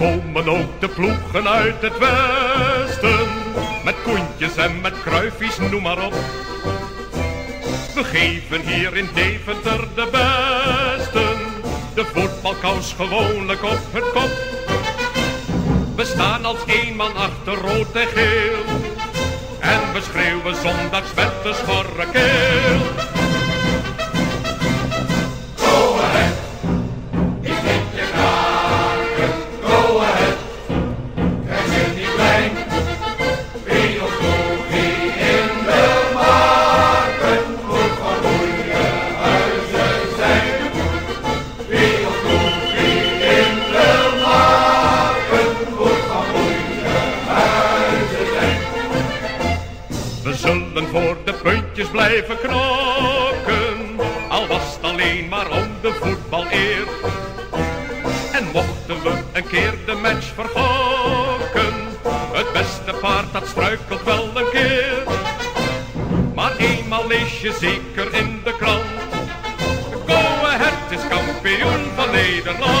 komen ook de ploegen uit het westen. Met koentjes en met kruifjes, noem maar op. We geven hier in Deventer de besten. De voetbalkous gewoonlijk op het kop. We staan als één man achter rood en geel. En we schreeuwen zondags met de schorre keel. We zullen voor de puntjes blijven knokken, al was het alleen maar om de voetbaleer. En mochten we een keer de match vergokken, het beste paard dat struikelt wel een keer. Maar eenmaal lees je zeker in de krant, Go Ahead is kampioen van Nederland.